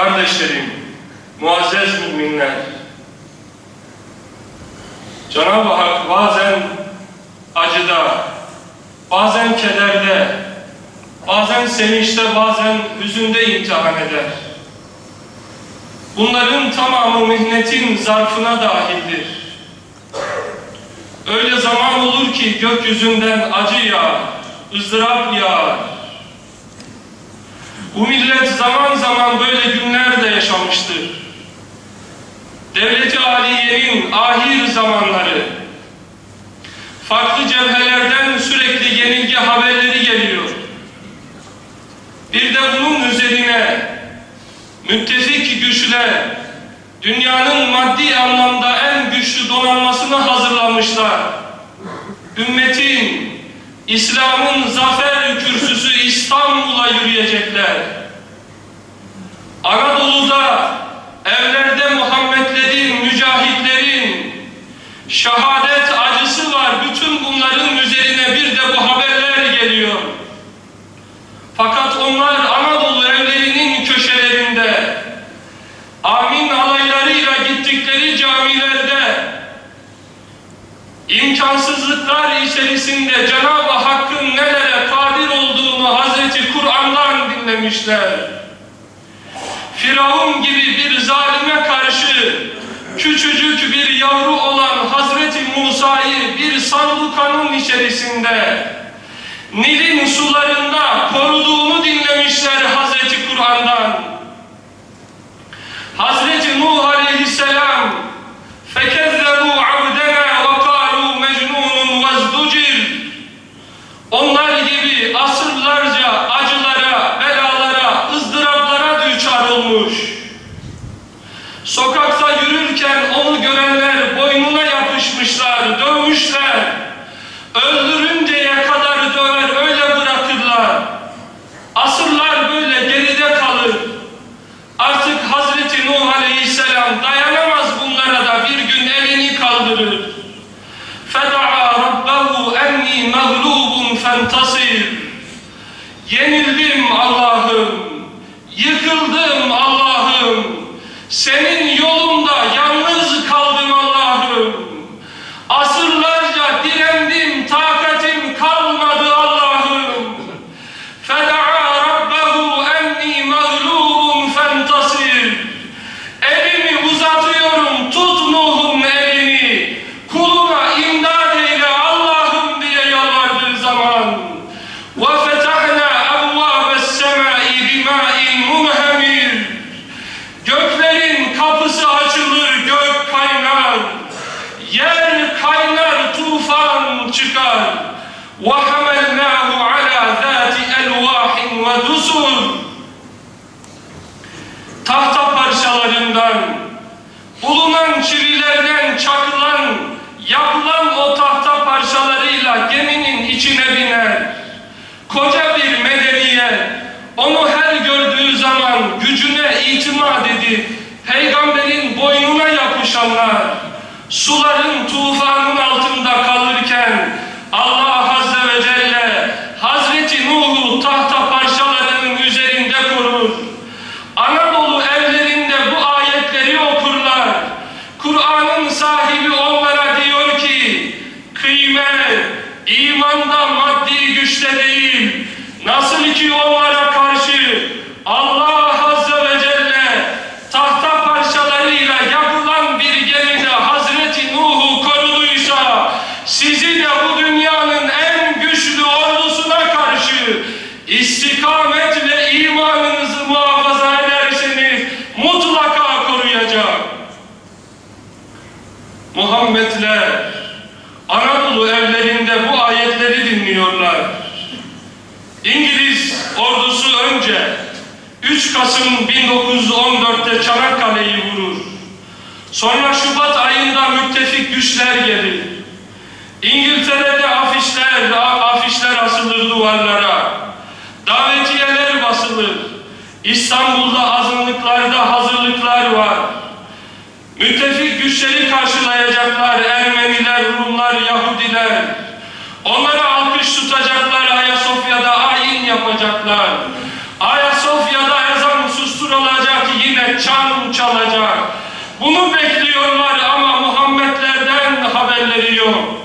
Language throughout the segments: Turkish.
kardeşlerim, muazzez müminler, Cenab-ı Hak bazen acıda, bazen kederde, bazen sevinçte, bazen hüzünde imtihan eder. Bunların tamamı mihnetin zarfına dahildir. Öyle zaman olur ki gökyüzünden acı yağar, ızdırap yağar. Bu millet zaman zaman böyle yaşamıştır. Devleti Aliye'nin ahir zamanları, farklı cevhelerden sürekli yenilgi haberleri geliyor. Bir de bunun üzerine müttefik güçler dünyanın maddi anlamda en güçlü donanmasını hazırlamışlar. Ümmetin, İslam'ın zafer kürsüsü İstanbul'a yürüyecekler. Evlerde Muhammedlerin, mücahitlerin şehadet acısı var. Bütün bunların üzerine bir de bu haberler geliyor. Fakat onlar Anadolu evlerinin köşelerinde amin alaylarıyla gittikleri camilerde imkansızlıklar içerisinde Cenab-ı Hakk'ın nelere kadir olduğunu Hazreti Kur'an'dan dinlemişler. Firavun gibi bir zalime karşı küçücük bir yavru olan Hazreti Musa'yı bir sandukanın içerisinde Nil'in sularında koruduğunu dinlemişler Hazreti Kur'an'dan. Hazreti Koca bir medeniyet, onu her gördüğü zaman gücüne itimat edip, peygamberin boynuna yapışanlar, suların tufanın altında kalırken, Allah Azze ve Celle, Hazreti Nuh'u tahta parçalarının üzerinde korur. Anadolu evlerinde bu ayetleri okurlar. Kur'an'ın sahibi onlara diyor ki, kıymet, imanda nasıl ki onlara karşı Allah Azze ve Celle tahta parçalarıyla yapılan bir gemide Hazreti Nuh'u koruduysa, sizi de bu dünyanın en güçlü ordusuna karşı istikamet ve imanınızı muhafaza ederseniz mutlaka koruyacak. Muhammedler Anadolu evlerinde bu ayetleri dinliyorlar. Önce 3 Kasım 1914'te Çanakkale'yi vurur. Sonra Şubat ayında müttefik güçler gelir. İngiltere'de afişler, afişler asılır duvarlara. Davetiyeler basılır. İstanbul'da azınlıklarda hazırlıklar var. Müttefik güçleri karşılayacaklar Ermeniler, Rumlar, Yahudiler. Onlara alkış tutacaklar, Ayasofya'da ayin yapacaklar. Ayasofya'da ezan susturulacak yine çan çalacak. Bunu bekliyorlar ama Muhammedlerden haberleri yok.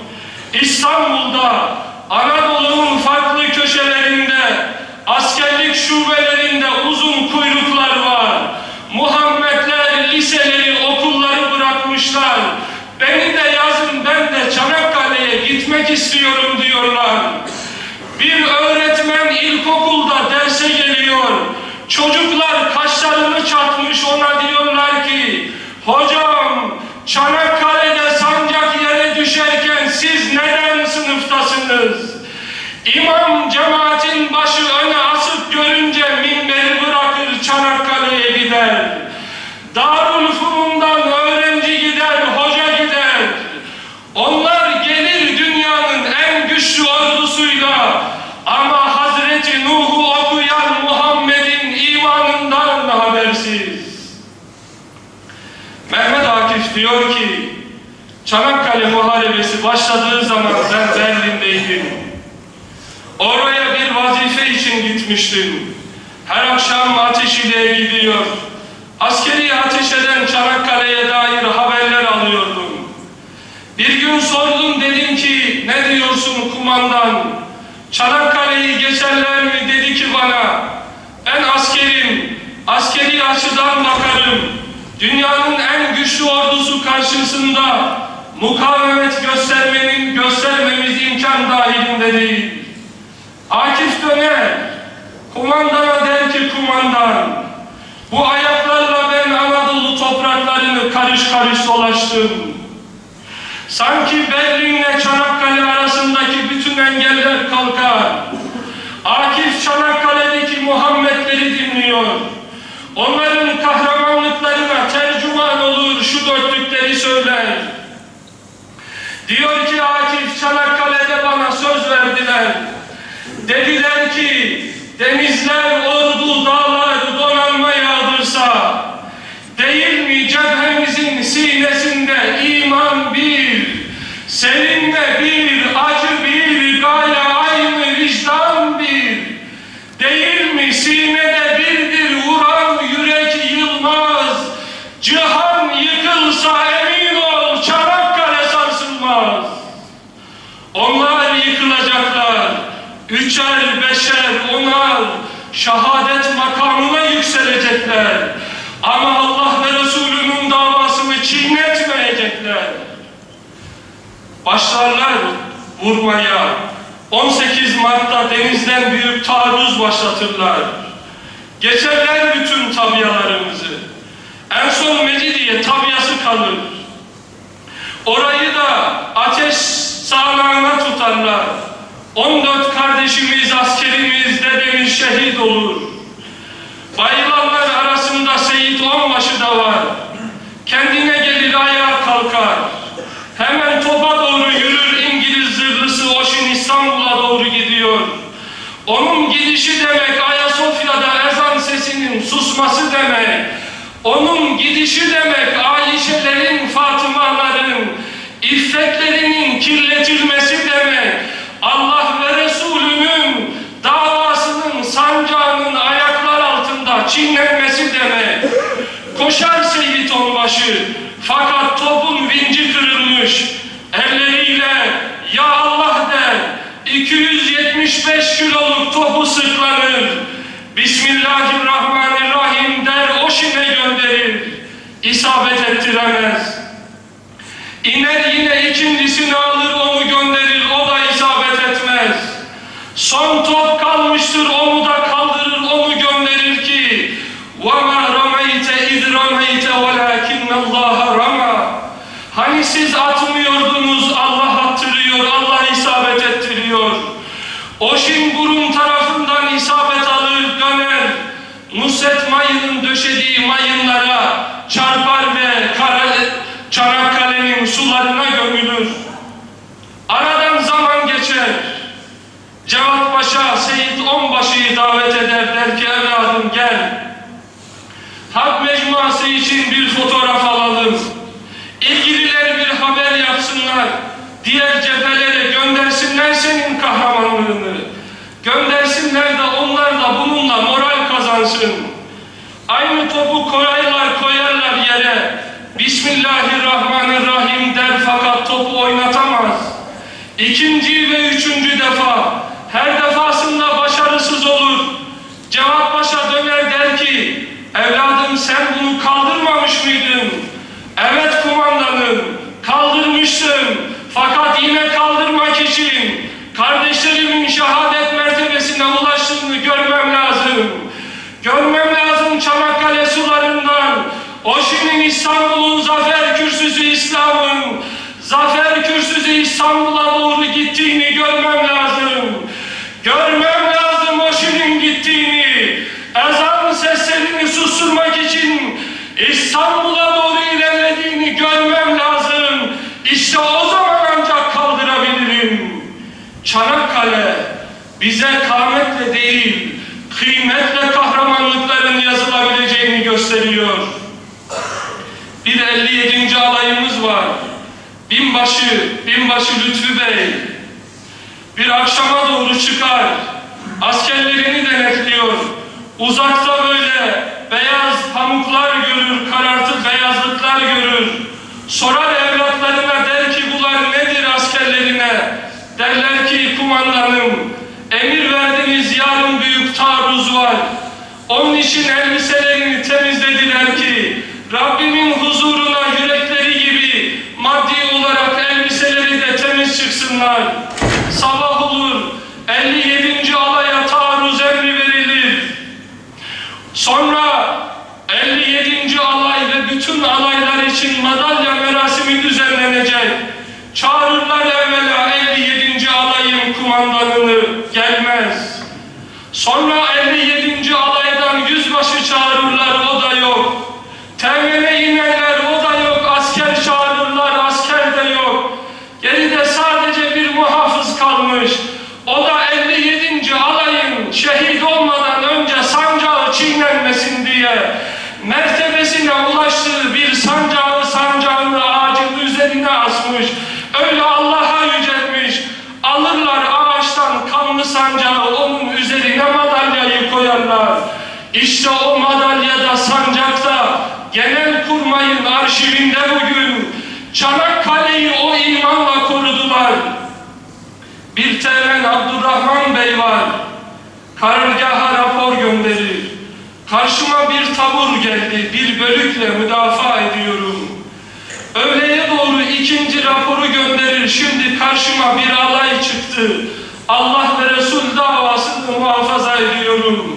İstanbul'da, Anadolu'nun farklı köşelerinde, askerlik şubelerinde uzun kuyruklar var. Muhammedler liseleri, okulları bırakmışlar. Beni de yazın ben de Çanakkale'ye gitmek istiyorum diyorlar. Bir öğretmen ilkokulda derse geliyor. Çocuklar kaşlarını çatmış ona diyorlar ki Hocam Çanakkale'de sancak yere düşerken siz neden sınıftasınız? İmam cemaatin başı öne asıp görünce minberi bırakır Çanakkale'ye gider. Darülfünun'dan öğrenci gider, hoca gider. Onlar gelir dünyanın en güçlü ordusuyla ama Hazreti Nuh'u okuyan Muhammed'in imanından habersiz. Mehmet Akif diyor ki Çanakkale Muharebesi başladığı zaman ben Berlin'deydim. Oraya bir vazife için gitmiştim. Her akşam ateş ile gidiyor. Askeri ateş eden Çanakkale'ye dair haberler alıyordum. Bir gün sordum dedim ki ne diyorsun kumandan? Çanakkale'yi geçerler mi dedi ki bana. Ben askerim, askeri açıdan bakarım. Dünyanın en güçlü ordusu karşısında mukavemet göstermenin göstermemiz imkan dahilinde değil. Akif döner, kumandana der ki kumandan, bu ayaklarla ben Anadolu topraklarını karış karış dolaştım. Sanki Berlin'le Çanakkale arasındaki bütün engeller kalkar. Akif Çanakkale'deki Muhammedleri dinliyor. Onların kahramanlıklarına tercüman olur, şu dörtlükleri söyler. Diyor ki Akif Çanakkale'de bana söz verdiler. Dediler ki denizler, ordu, dağlar donanma yağdırsa değil mi cephemizin sinesinde iman bir, seninle bir, acı bir, gaye aynı vicdan bir. Değil mi sinede birdir vuran yürek yılmaz. Cihan yıkılsa emin ol Çanakkale sarsılmaz. Onlar yıkılacaklar. Üçer, beşer, onar şehadet makamına yükselecekler. Ama Allah ve Resulünün davasını çiğnetmeyecekler. Başlarlar vurmaya. 18 Mart'ta denizden büyük taarruz başlatırlar. Geçerler bütün tabiyalarımızı. En son Mecidiye tabiyası kalır. Orayı da ateş sağlağına tutarlar. 14 kardeşimiz, askerimiz, dedemiz şehit olur. Bayılanlar arasında Seyit Onbaşı da var. Kendine gelir ayağa kalkar. Hemen topa doğru yürür İngiliz zırhlısı Oşin İstanbul'a doğru gidiyor. Onun gidişi demek Ayasofya'da ezan sesinin susması demek. Onun gidişi demek Ayşelerin, Fatımaların, iffetlerinin kirletilmesi demek. Allah ve Resulünün davasının sancağının ayaklar altında çiğnenmesi demek. Koşar Seyit Onbaşı fakat topun vinci kırılmış. Elleriyle ya Allah der 275 kiloluk topu sırtlanır. Bismillahirrahmanirrahim der o şine gönderir. İsabet ettiremez. İner yine ikincisini alır onu gönderir o da isabet etmez. Son top Hani siz atmıyordunuz Allah attırıyor Allah isabet ettiriyor. O şin burun tarafından isabet alır döner. Nusret mayının döşediği mayınlara çarpar ve kara, Çanakkale'nin sularına gömülür. Aradan zaman geçer. Cevat Paşa Seyit Onbaşı'yı davet eder der ki evladım gel. Harp mecmuası için bir fotoğraf alalım. Diğer cephelere göndersinler senin kahramanlığını. Göndersinler de onlar da bununla moral kazansın. Aynı topu koyarlar koyarlar yere. Bismillahirrahmanirrahim der fakat topu oynatamaz. İkinci ve üçüncü defa her defasında başarısız olur. Cevat Paşa döner der ki evladım sen bunu kaldırmamış mıydın? Fakat yine kaldırmak için kardeşlerimin şehadet mertebesine ulaştığını görmem lazım. Görmem lazım Çanakkale sularından o şimdi İstanbul'un zafer kürsüsü İslam'ın zafer kürsüsü İstanbul'a doğru gittiğini görmem lazım. Görmem lazım o şimdi gittiğini. Ezan seslerini susturmak için İstanbul'a doğru ilerlediğini görmem lazım. İşte o zaman ancak kaldırabilirim. Çanakkale bize kâmetle değil, kıymetle kahramanlıkların yazılabileceğini gösteriyor. Bir 57. alayımız var. Binbaşı, binbaşı Lütfü Bey. Bir akşama doğru çıkar. Askerlerini denetliyor. Uzakta böyle beyaz pamuklar görür, karartı beyazlıklar görür. Sorar evlatlarına der Kumandanım emir verdiniz yarın büyük taarruz var. Onun için elbiselerini temizlediler ki Rabbimin huzuruna yürekleri gibi maddi olarak elbiseleri de temiz çıksınlar. Sabah olur 57. alaya taarruz emri verilir. Sonra 57. alay ve bütün alaylar için madalya merasimi düzenlenecek. Çağırırlar evvela 57. alayın kumandanını gelmez. Sonra 57. alaydan yüzbaşı çağırırlar o da yok. Temene inerler o da yok. Asker çağırırlar asker de yok. Geride sadece bir muhafız kalmış. O da 57. alayın şehit olmadan önce sancağı çiğnenmesin diye mertebesine ulaştığı bir sancağı sancağını ağacın üzerine asmış. Öyle Allah'a yüceltmiş. Alırlar ağaçtan kanlı sancağı onun üzerine madalyayı koyarlar. İşte o madalyada sancakta genel kurmayın arşivinde bugün Çanakkale'yi o imanla korudular. Bir teğmen Abdurrahman Bey var. Karargaha rapor gönderir. Karşıma bir tabur geldi. Bir bölükle müdafaa ediyorum. Öğleye doğru ikinci raporu gönderir. Şimdi karşıma bir alay çıktı. Allah ve Resul davasını muhafaza ediyorum.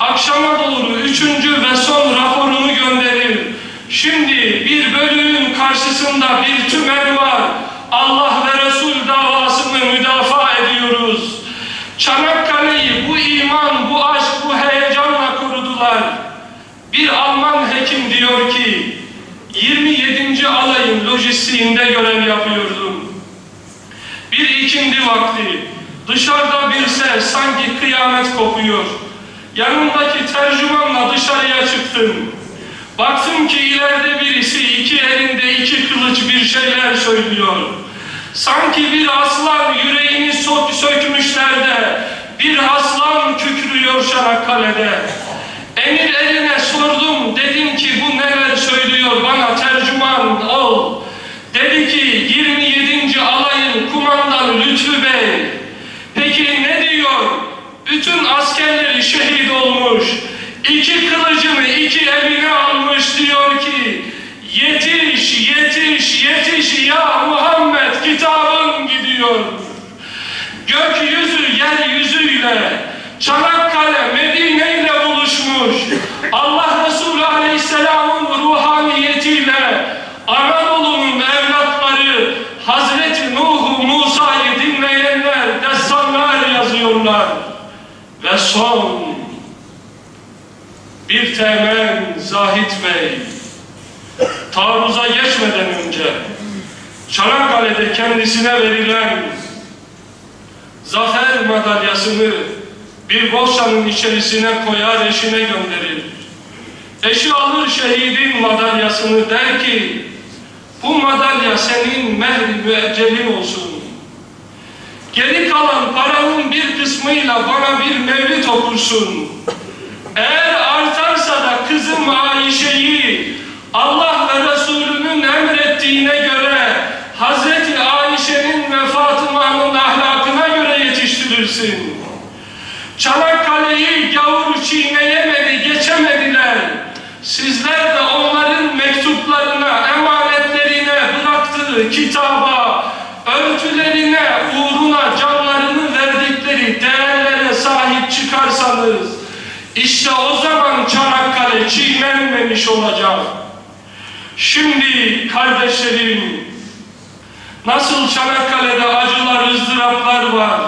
Akşama doğru üçüncü ve son raporunu gönderir. Şimdi bir bölüğün karşısında bir tümen var. Allah ve Resul davasını müdafaa ediyoruz. Çanakkale'yi bu iman, bu aşk, bu heyecanla korudular. Bir Alman hekim diyor ki, 27. alayın lojistiğinde görev yapıyordum. Bir ikindi vakti, dışarıda bir ses, sanki kıyamet kopuyor. Yanımdaki tercümanla dışarıya çıktım. Baktım ki ileride birisi iki elinde iki kılıç bir şeyler söylüyor. Sanki bir aslan yüreğini sok sökmüşler de bir aslan kükrüyor Çanakkale'de. Emir eline sordum dedim ki bu neler söylüyor bana tercüman ol. Dedi ki 27. alayın kumandanı Lütfü Bey. Peki ne diyor? Bütün askerleri şehit olmuş. İki kılıcını iki eline almış diyor ki Yetiş, yetiş, yetiş ya Muhammed kitabın gidiyor. Gökyüzü yeryüzüyle Çanakkale Medine ile buluşmuş. Allah Resulü Aleyhisselam'ın ruhaniyetiyle Anadolu'nun evlatları Hazreti Nuh'u Musa'yı dinleyenler destanlar yazıyorlar. Ve son bir temen Zahit Bey taarruza geçmeden önce Çanakkale'de kendisine verilen zafer madalyasını bir bohçanın içerisine koyar eşine gönderir. Eşi alır şehidin madalyasını der ki bu madalya senin mehri müeccelin olsun. Geri kalan paranın bir kısmıyla bana bir mevlid okursun. Eğer artarsa şu maişeyi Allah ve Resulünün emrettiğine göre Hazreti Ayşe'nin ve Fatıma'nın ahlakına göre yetiştirirsin. Çanakkale'yi gavur çiğneyemedi, geçemediler. Sizler de onların mektuplarına, emanetlerine bıraktığı kitaba çiğnenmemiş olacak. Şimdi kardeşlerim, nasıl Çanakkale'de acılar, ızdıraplar var,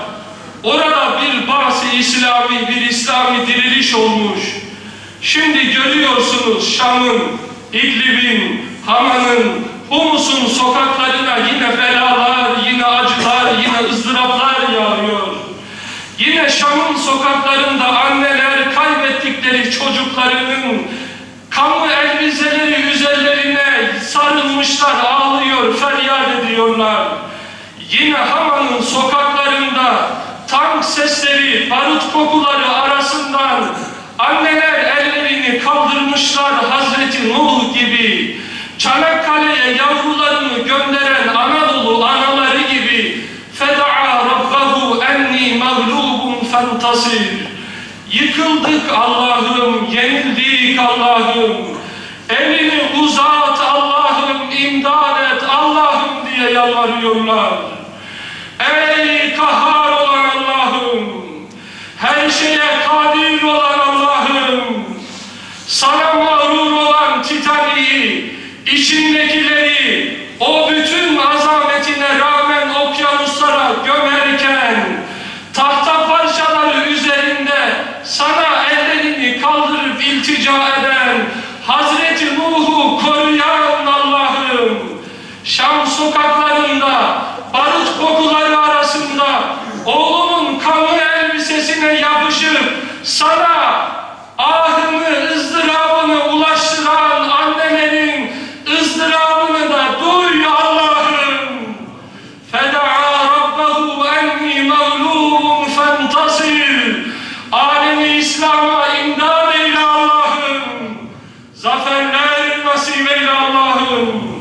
orada bir bahsi İslami, bir İslami diriliş olmuş. Şimdi görüyorsunuz Şam'ın, İdlib'in, Hama'nın, Humus'un sokaklarına yine belalar, yine acılar, yine ızdıraplar yağıyor. Yine Şam'ın sokaklarında anneler kaybettikleri çocuklarının kamu elbiseleri üzerlerine sarılmışlar, ağlıyor, feryat ediyorlar. Yine Hama'nın sokaklarında tank sesleri, barut kokuları arasından anneler ellerini kaldırmışlar Hazreti Nuh gibi. Çanakkale'ye yavrularını gönderen Anadolu anaları gibi feda'a rabbahu enni mağlubun fentasir yıkıldık Allah'ım yenildik Allah'ım elini uzat Allah'ım imdad et Allah'ım diye yalvarıyorlar. Ey kahhar olan Allah'ım her şeye kadir olan Allah'ım sana mağrur olan Titanik'i, içindekileri, joy